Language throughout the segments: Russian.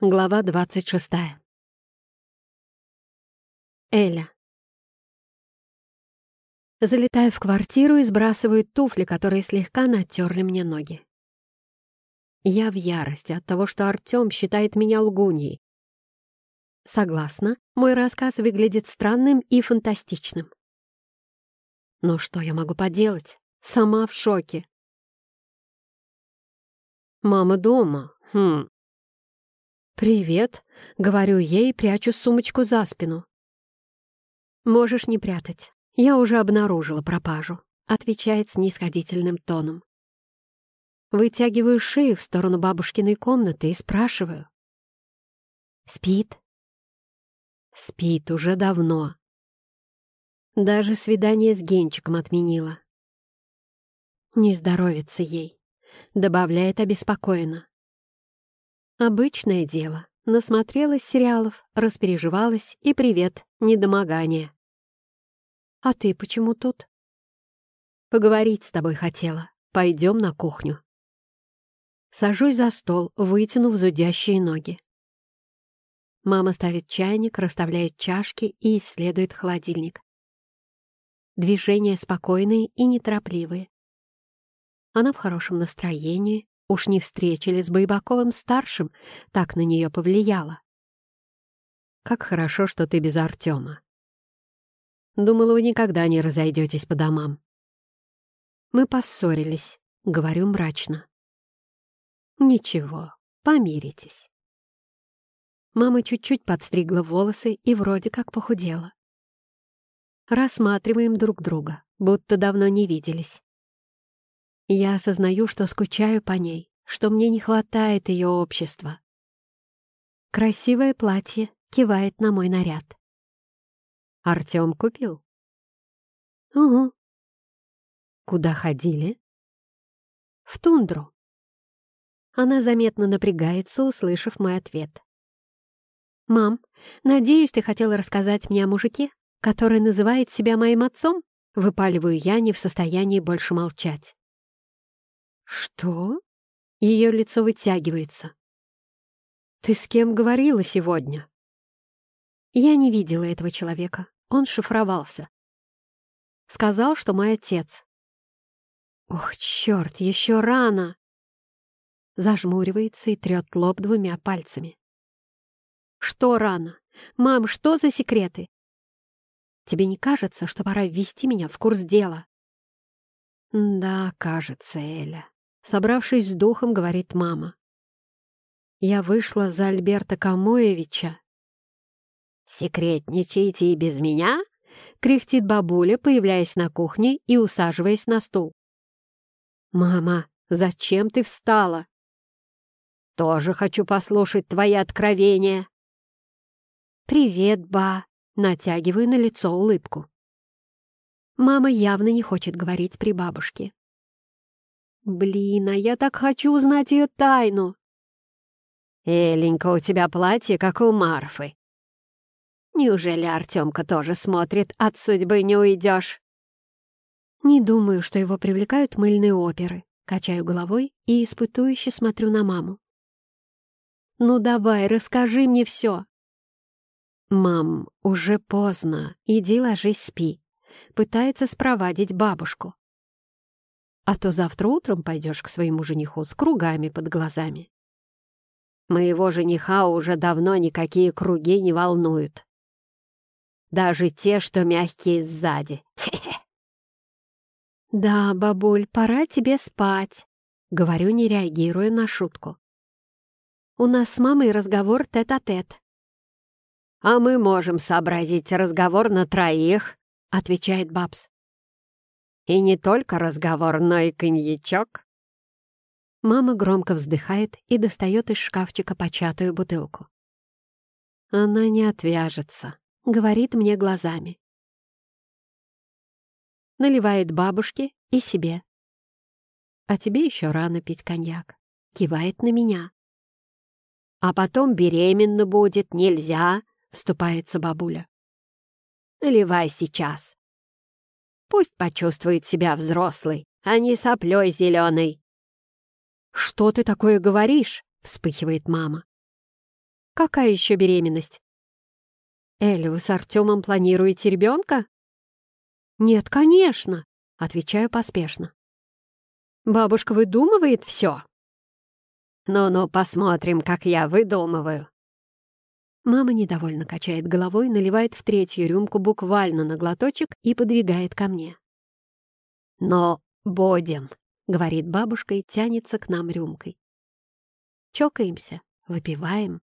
Глава двадцать шестая. Эля. Залетаю в квартиру и сбрасываю туфли, которые слегка натерли мне ноги. Я в ярости от того, что Артем считает меня лгуньей. Согласна, мой рассказ выглядит странным и фантастичным. Но что я могу поделать? Сама в шоке. «Мама дома. Хм, «Привет», — говорю ей, прячу сумочку за спину. «Можешь не прятать. Я уже обнаружила пропажу», — отвечает с нисходительным тоном. Вытягиваю шею в сторону бабушкиной комнаты и спрашиваю. «Спит?» «Спит уже давно. Даже свидание с Генчиком отменила». «Не здоровится ей», — добавляет обеспокоенно. Обычное дело. Насмотрелась сериалов, распереживалась и привет, недомогание. А ты почему тут? Поговорить с тобой хотела. Пойдем на кухню. Сажусь за стол, вытянув зудящие ноги. Мама ставит чайник, расставляет чашки и исследует холодильник. Движения спокойные и неторопливые. Она в хорошем настроении, Уж не встреча с Байбаковым-старшим так на нее повлияло? Как хорошо, что ты без Артема. Думала, вы никогда не разойдетесь по домам. Мы поссорились, говорю мрачно. Ничего, помиритесь. Мама чуть-чуть подстригла волосы и вроде как похудела. Рассматриваем друг друга, будто давно не виделись. Я осознаю, что скучаю по ней, что мне не хватает ее общества. Красивое платье кивает на мой наряд. Артем купил? Угу. Куда ходили? В тундру. Она заметно напрягается, услышав мой ответ. «Мам, надеюсь, ты хотела рассказать мне о мужике, который называет себя моим отцом?» Выпаливаю я, не в состоянии больше молчать. «Что?» Ее лицо вытягивается. «Ты с кем говорила сегодня?» Я не видела этого человека. Он шифровался. Сказал, что мой отец. Ох, черт, еще рано! Зажмуривается и трет лоб двумя пальцами. Что рано? Мам, что за секреты? Тебе не кажется, что пора ввести меня в курс дела? Да, кажется, Эля. Собравшись с духом, говорит мама. Я вышла за Альберта Камоевича. «Секретничаете и без меня?» — кряхтит бабуля, появляясь на кухне и усаживаясь на стул. «Мама, зачем ты встала?» «Тоже хочу послушать твои откровения». «Привет, ба!» — натягиваю на лицо улыбку. Мама явно не хочет говорить при бабушке. Блин, а я так хочу узнать ее тайну. Эленька, у тебя платье, как у Марфы. Неужели Артемка тоже смотрит, от судьбы не уйдешь? Не думаю, что его привлекают мыльные оперы. Качаю головой и испытующе смотрю на маму. «Ну давай, расскажи мне все!» «Мам, уже поздно. Иди ложись, спи». Пытается спровадить бабушку а то завтра утром пойдешь к своему жениху с кругами под глазами. Моего жениха уже давно никакие круги не волнуют. Даже те, что мягкие сзади. «Да, бабуль, пора тебе спать», — говорю, не реагируя на шутку. «У нас с мамой разговор тет-а-тет». -тет. «А мы можем сообразить разговор на троих», — отвечает Бабс. И не только разговор, но и коньячок. Мама громко вздыхает и достает из шкафчика початую бутылку. Она не отвяжется, говорит мне глазами. Наливает бабушке и себе. А тебе еще рано пить коньяк. Кивает на меня. А потом беременна будет, нельзя, вступается бабуля. Наливай сейчас, Пусть почувствует себя взрослый, а не соплей зеленой. «Что ты такое говоришь?» — вспыхивает мама. Какая еще беременность? Эля, вы с Артемом планируете ребенка? Нет, конечно, отвечаю поспешно. Бабушка выдумывает все. Ну-ну, посмотрим, как я выдумываю. Мама недовольно качает головой, наливает в третью рюмку буквально на глоточек и подвигает ко мне. «Но будем», — говорит бабушка и тянется к нам рюмкой. Чокаемся, выпиваем.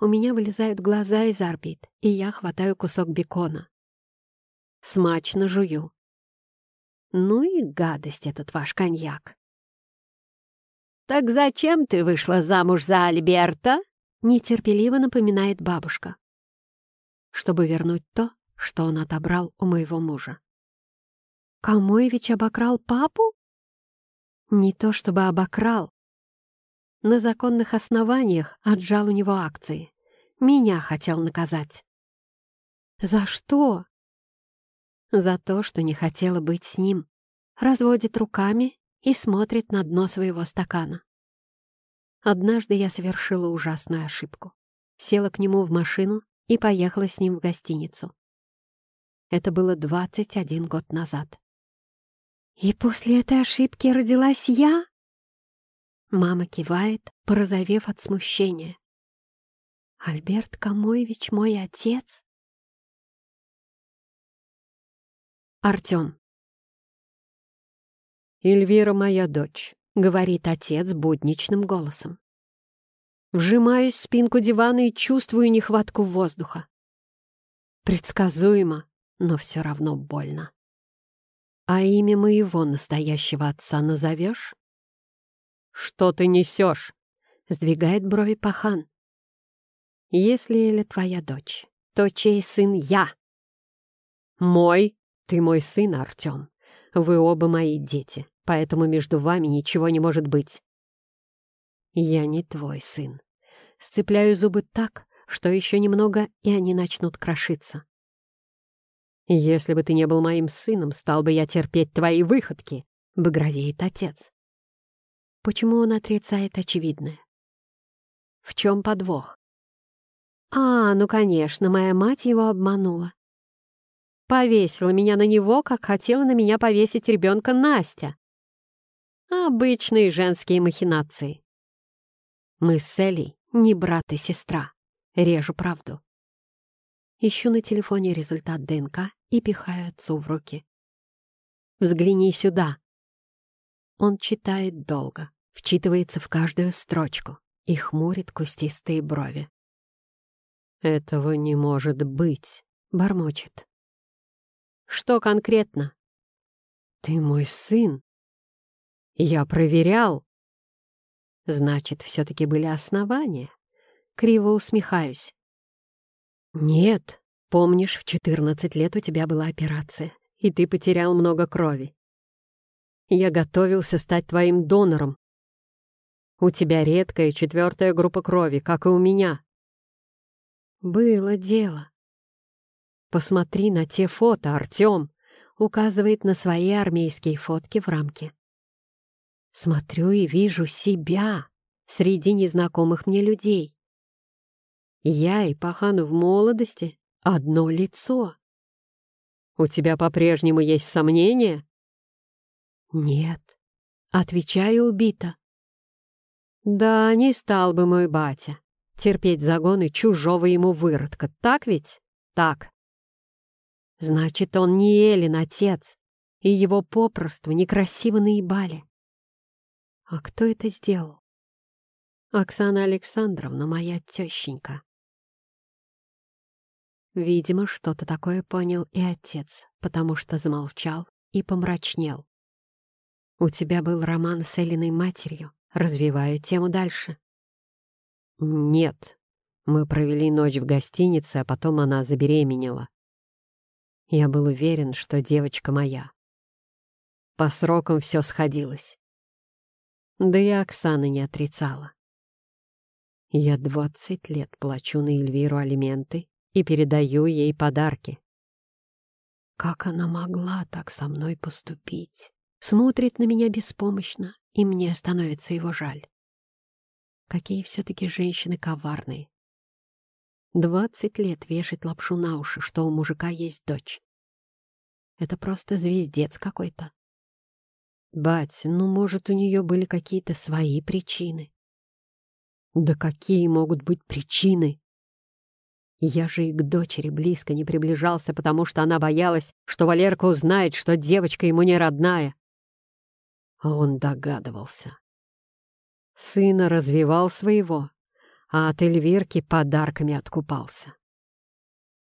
У меня вылезают глаза из орбит, и я хватаю кусок бекона. Смачно жую. Ну и гадость этот ваш коньяк. «Так зачем ты вышла замуж за Альберта?» Нетерпеливо напоминает бабушка. Чтобы вернуть то, что он отобрал у моего мужа. Камоевич обокрал папу? Не то чтобы обокрал. На законных основаниях отжал у него акции. Меня хотел наказать. За что? За то, что не хотела быть с ним. Разводит руками и смотрит на дно своего стакана. Однажды я совершила ужасную ошибку. Села к нему в машину и поехала с ним в гостиницу. Это было 21 год назад. «И после этой ошибки родилась я?» Мама кивает, порозовев от смущения. «Альберт Камоевич мой отец?» Артем. «Эльвира моя дочь. — говорит отец будничным голосом. Вжимаюсь в спинку дивана и чувствую нехватку воздуха. Предсказуемо, но все равно больно. А имя моего настоящего отца назовешь? «Что ты несешь?» — сдвигает брови пахан. «Если Эля твоя дочь, то чей сын я?» «Мой? Ты мой сын, Артем. Вы оба мои дети поэтому между вами ничего не может быть. Я не твой сын. Сцепляю зубы так, что еще немного, и они начнут крошиться. «Если бы ты не был моим сыном, стал бы я терпеть твои выходки», — багровеет отец. Почему он отрицает очевидное? В чем подвох? А, ну, конечно, моя мать его обманула. Повесила меня на него, как хотела на меня повесить ребенка Настя. Обычные женские махинации. Мы с Элей не брат и сестра. Режу правду. Ищу на телефоне результат ДНК и пихаю отцу в руки. «Взгляни сюда!» Он читает долго, вчитывается в каждую строчку и хмурит кустистые брови. «Этого не может быть!» — бормочет. «Что конкретно?» «Ты мой сын!» Я проверял. Значит, все-таки были основания. Криво усмехаюсь. Нет, помнишь, в 14 лет у тебя была операция, и ты потерял много крови. Я готовился стать твоим донором. У тебя редкая четвертая группа крови, как и у меня. Было дело. Посмотри на те фото, Артем, указывает на свои армейские фотки в рамке. Смотрю и вижу себя среди незнакомых мне людей. Я и Пахану в молодости одно лицо. У тебя по-прежнему есть сомнения? Нет. Отвечаю убито. Да, не стал бы мой батя терпеть загоны чужого ему выродка, так ведь? Так. Значит, он не Элин отец, и его попросту некрасиво наебали. А кто это сделал? Оксана Александровна, моя тещенька. Видимо, что-то такое понял и отец, потому что замолчал и помрачнел. «У тебя был роман с Элиной матерью. Развиваю тему дальше». «Нет. Мы провели ночь в гостинице, а потом она забеременела. Я был уверен, что девочка моя. По срокам все сходилось. Да и Оксана не отрицала. Я двадцать лет плачу на Эльвиру алименты и передаю ей подарки. Как она могла так со мной поступить? Смотрит на меня беспомощно, и мне становится его жаль. Какие все-таки женщины коварные, Двадцать лет вешать лапшу на уши, что у мужика есть дочь. Это просто звездец какой-то. Бать, ну, может, у нее были какие-то свои причины. Да какие могут быть причины? Я же и к дочери близко не приближался, потому что она боялась, что Валерка узнает, что девочка ему не родная. А он догадывался. Сына развивал своего, а от Эльвирки подарками откупался.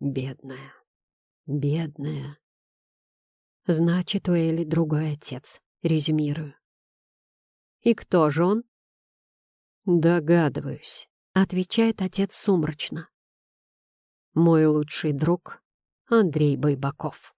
Бедная, бедная. Значит, у Эли другой отец, резюмирую. И кто же он? Догадываюсь, отвечает отец сумрачно. Мой лучший друг Андрей Байбаков.